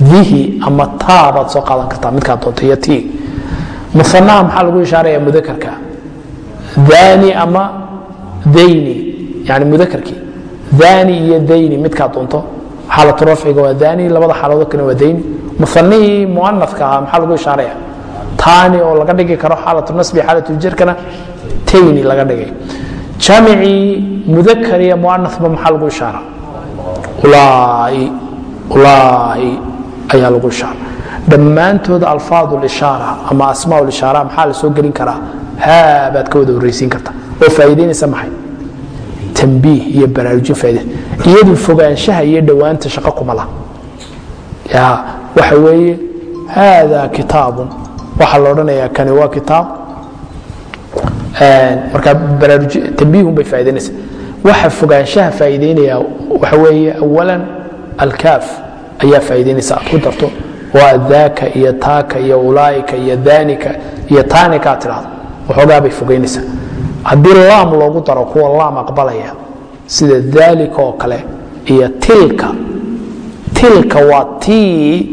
dihi ama taa baad soo qaadan kartaa midkaa doonta iyo tii muanaha maxaa lagu ishaaraya mudakarka daani ama dayni yani mudakarkii daani iyo dayni midkaa doonto xaalatu rafciga waa daani labada xaaladood kale waa dayni muanihii muanafka ahaa maxaa lagu ishaaraya taani oo laga dhigi karo xaalatu nasbi xaalatu jirkana tayni laga dhigay jamicii mudakar iyo muanafba maxaa lagu ishaara ulaa'i ayaa lagu ishaara dhammaantood alfaad lishaara ama asmaa lishaara maxaa la gelin karaa? Haa baad ka wada horraysiin karta. Oo faa'iidaynaysa maxay? Tambiih iyo baraarujin faaida iyadu fogaanshaha iyo dhowaanta shaqo kuma laha. Waxa weeye haada kitaabun. Waxaa la odhanayaa kani waa kitaab marka tambiihun bay faa'idaynaysa waxa fogaanshaha faa'iidaynaya waxa weeye awalan alkaaf ayaa faa'iidaynaysa aad ku darto waa daaka iyo taaka iyo ulaa'ika iyo daanika iyo taanika aad tidhahdo. Waxoogaa bay fogaynaysaa haddii laam loogu daro kuwa laam aqbalaya sida daalika oo kale iyo tilka tilka waa tii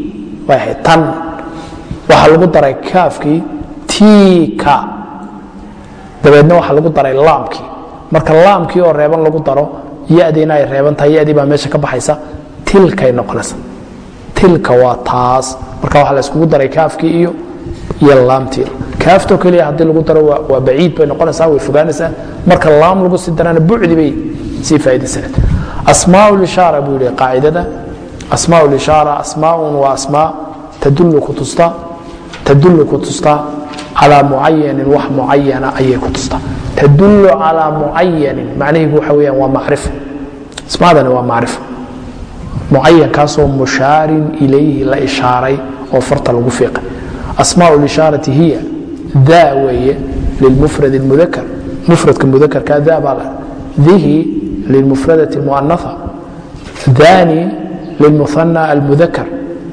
tan. Waxaa lagu daray kaafkii tiika dabeedna waxaa lagu daray laamkii. Marka laamkii oo reeban lagu daro yadiina ay reeban tahay yadii baa meesha ka baxaysa tilkay noqonaysa. Tilka waa taas. Marka waxa la iskugu daray kaafkii iyo iyo laamtii. Kaaftoo keliya haddii lagu daro waa baciid bay noqonaysaa way fogaanaysaa. Marka laam lagu sii darana bucdi bay sii faa'idaysanaa asmaa lishaara buu yidhi qaacidada asmaa lishaara asmaaun waa asmaa tadullu ku tusta tadullu ku tusta calaa mucayanin wax mucayana ayay ku tustaa tadullu calaa mucayanin macnahiigu waxa weyaan waa macrifo asmaadani waa macrifo mucayankaasoo mushaarin ilayhi la ishaaray oo farta lagu fiiqay. Asmaa lishaarati hiya da weeye lilmufrad mudakar mufradka mudakarka da baa la dihi lilmufradati muanaa dani lilmuana almudakar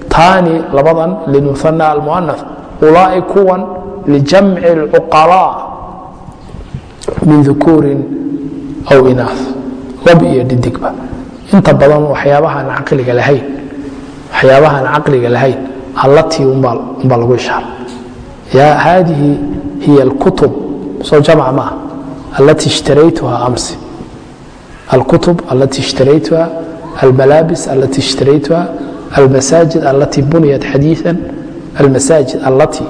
taani labadan lilmuana almuana ulaa'i kuwan lijamci اlcuqalaa min ukuurin aw inaa lab iyo dhidigba inta badan waxyaabahaan caqliga lahayn waxyaabahaan caqliga lahayn allatii umbaa lagu ishaara yaa haadihi hiya alkutub soo jamca maaha allatii ishtaraytuha amsi alkutub allatii ishtaraytuha almalaabis allatii ishtaraytuha almasaajid allatii buniyat xadiiثan almasaajid allati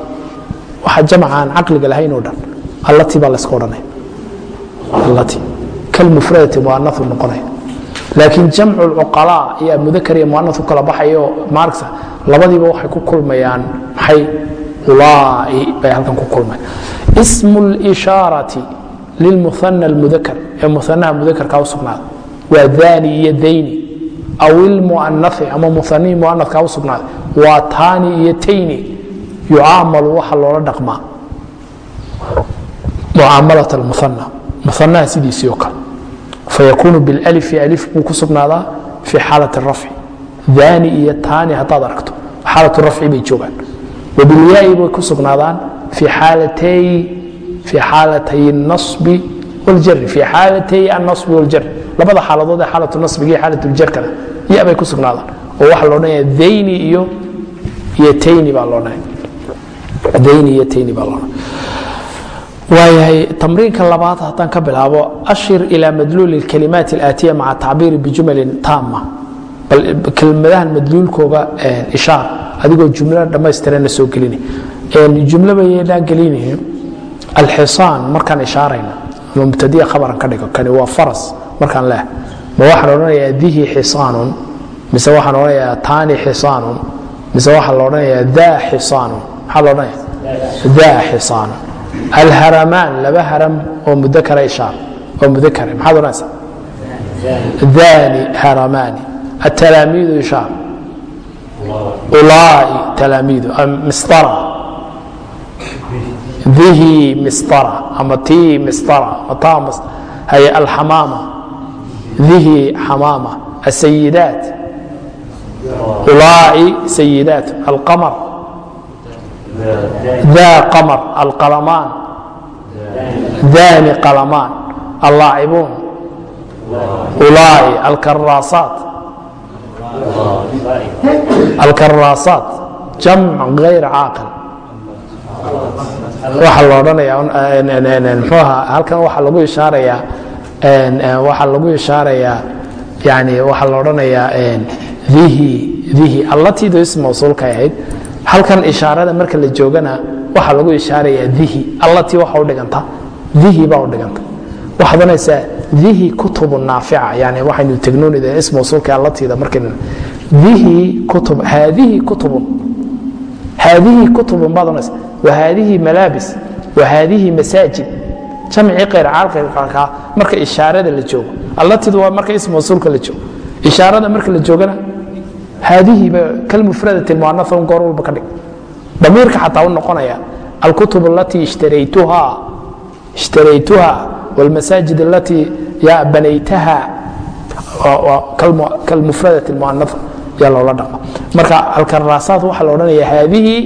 waxa jamca aan caqliga lahayn oo dhan allati baa layska odhanaya allati. Kalmufradati muanau noqonaya laakiin jamcu lcuqalaa iyo mudakar iyo muanau kala baxayo maargta labadiiba waxay ku kulmayaan maxay? Ulaa'i bay halkan ku kulmayaan ismu lishaarati lilmuana almudakar ee muanaha mudakarkaa u waa dani iyo dayni aw ilmuanai ama muanii muanadkaa u sugnaaday. Waa taani iyo tayni yucaamalu waxa loola dhaqmaa. Mucaamalat muana muanaa sidiisii oo kale. Fayakuunu bilalifi alif buu ku sugnaadaa fii xaalat rafci daani iyo taani haddaad aragto. Xaalat rafci bay joogaan. Wabilyaai bay ku sugnaadaan fii xaalatay nasbi wاljari fii xaalatay anasbi wاljari labada xaaladood ee xaalatu nasbiga iyo xaalat ljarkana ya bay ku sugnaadaan oo waxaa lo odhanaya dayni iyo iyo tayni baa loo dhahay dayni iyo tayni baa loo dhahay waayahay tamriinka labaad haddaan ka bilaabo ashir ilaa madluuli اlkalimaat اlaatiya maca tacbiiri bijumalin taama bal kelmadahan madluulkooga ishaar adigoo jumla dhammaystirana soo gelina jumla baynaa gelinayn alxisaan markaan ishaarayna ama mubtadiya khabaran ka dhigo kani waa faras markaan leh ma waxaan odhanayaa dihi xisaanun mise waxaan odhanayaa taani xisaanun mise waxaa la odhanayaa daa xisaanun. Maxaa la odhanaya daa xisaanun. Alharamaan laba haram oo mudakara ishaar oo mudakara maxaad odhanaysa daani haramaani. Atalaamiidu ishaar. Ulaa'i talaamiidu. Mistara. Dihi mistara. Ama tii mistara. Mataa hay alxamaama dihi xamaama السayidaat ulaa'i sayidaat alqamar daa qamar alqalamaan daani qalamaan allaacibuun ulaa'i alkaraasaat alkaraasaat jamc غayr caaqil waxa la odhanaya mxuuha halkan waxaa lagu ishaarayaa waxaa lagu ishaarayaa yani waxaa la odhanayaa dihi dihi allatiidu ism mawsuulkay ahayd. Halkan ishaarada marka la joogana waxaa lagu ishaarayaa dihi allatii waxa u dhiganta dihi baa u dhiganta. Waxaad odhanaysaa dihi kutubu naafica yani waxaynu tegnoonida ism mawsuulka allatiida markaynu dihi kutub haadihi kutubun. Haadihi kutubun baad odhanaysa wa haadihi malaabis wa haadihi masaajid jamcii kayr caalqayrqalkaa marka ishaarada la joogo. Allatiidu waa marka ism mawsuulka la joogo. Ishaarada marka la joogana haadihi ba kalmufradati muanaa un goor walba ka dhig. Damiirka xataa u noqonaya alkutub alatii ishtaraytuha wاlmasaajid alatii ya banaytaha kalmufradati muanaa yaa loola dhaqma marka alkaraasaat waxaa la odhanaya haadihi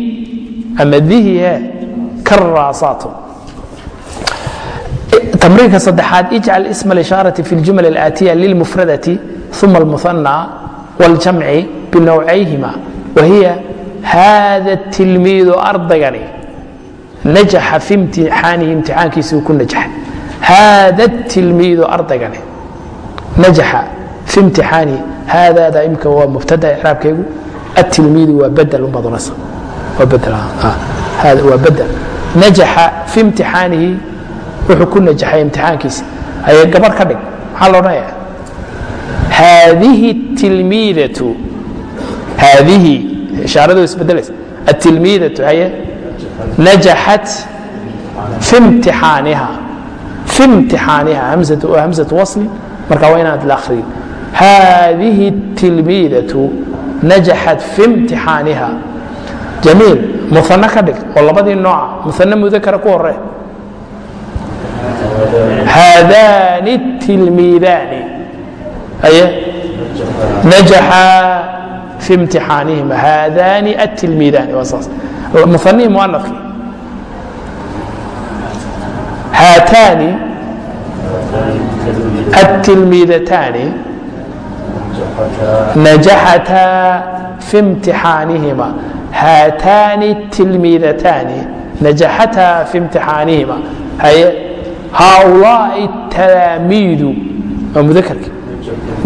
ama dihi he karaasaat تمرينka سدexaad اجعل اسم الإشاaرة في الجuمل الآتية للمفردة ثم المثنى والجمع بنوعyهima وهي hذا التلميiذ أرdaygani نaجaxa في امتixاaنihi امتixاankiisi ku naجaxay hذا التلميiذ أرdaygani نaجaxa في امتixاaنihi hاadada imika waa مبتدأ إعراabkaygu atilmiidu waa bedel unbaad unaysa waa bedel hada waa bedel najaxa fi imtixaanihi wuxuu ku najaxay imtixaankiisa. Ayay gabar ka dhig. Maxaa la odhanaya haadihi tilmiidatu. Haadihi ishaaradu isbedelaysa atilmiidatu haye najaxat fi imtixaaniha. Fi imtixaaniha hamzatu waa wasli. Marka waa inaad la akhriyo haadihi tilmiidatu najaxat fi imtixaaniha. Jamiil muane ka dhig oo labadii nooca muane mudakara ku hore haadani اtilmiidani najaxaa fi imtixaanihima haadani atilmiidani waa saas muanihi muanafki haataani atilmiidataani najaxataa fi imtixaanihima haataani tilmiidataani najaxataa fi imtixaanihima haye haaulaai talaamiidu waa muakrki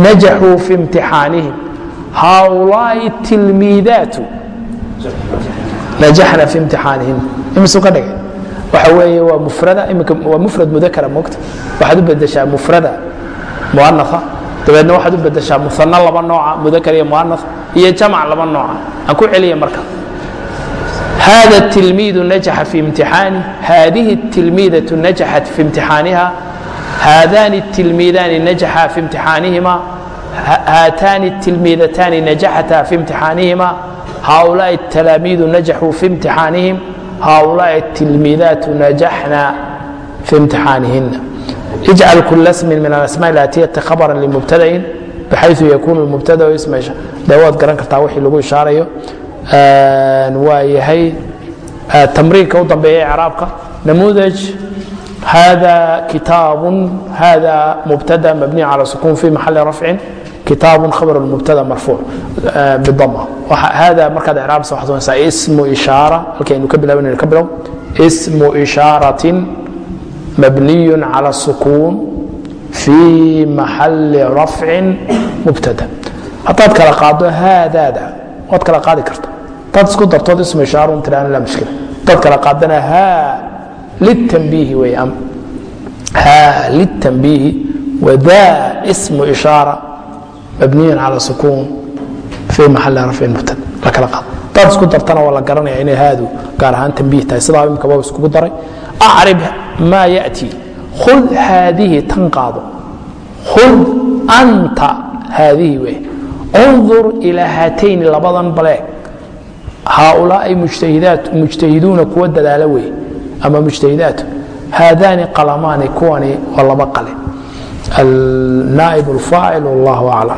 najaxuu fi imtixaanihim haaulaai tilmiidaatu najaxna fi imtixaanihim imisu ka dhigay waxa weeye waa mufrada imika waa mufrad mudakara moogta waxaad u bedeshaa mufrada muanafa dabeedna waxaad u bedeshaa musano laba nooca mudakar iyo muanaf iyo jamac laba nooca aan ku celiya marka hada tilmiidu najaxa fii imtixaani haadihi tilmiidatu najaxat fii imtixaaniha haadaani tilmiidaani najaxa fii imtixaanihima haataani tilmiidataani najaxata fii imtixaanihima haaulaai talaamiidu najaxuu fii imtixaanihim haaulaai tilmiidaatu najaxna fii imtixaanihina ijcal kula smin min alasmaa aatiyati khabaran limubtadain baxayu yakuunu mubtada isma dee garan kartaa wixii lagu ishaarayo waa yahay ah, tamriinka u dambeeya ee craabka namuudaj hada kitaabu hada mubtada mabniy calى sukuun fi maxali rafcin kitaabu khabar mubtada marfuuc ah, bidama hada markaad icraab soo xasuunaysaa ismu ishaara halkaynu ka bilaabin ka bilow. Ismu ishaaratin mabniy calى sukuun fi maxali rafcin mubtada. Haddaad kala qaado haadaada waad kala qaadi karta dad isku dartood ismu ishaaruun tiraan laa mushkila dad kala qaadana haa litambiihi weeyaan haa litambiihi wadaa ismu ishaara mabniyun cala sukuun fi maxalli rafcin mubtad la kala qaad dad isku dartana waa la garanaya inay haadu gaar ahaan tambiih tahay. Sidaa imka waa iskugu daray. Acrib maa ya'ti. Khud haadihi tan qaado. Khud anta haadihi weeye undur ilaa haatayni labadan baleeg haaulaai mujtahiduuna kuwa dadaalo wey ama mujtahidaat haadaani qalamaani kuwani waa laba qale النائب الفاعل والله أعلم